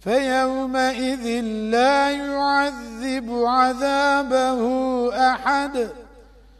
فيومئذ لا يعذب عذابه أحد.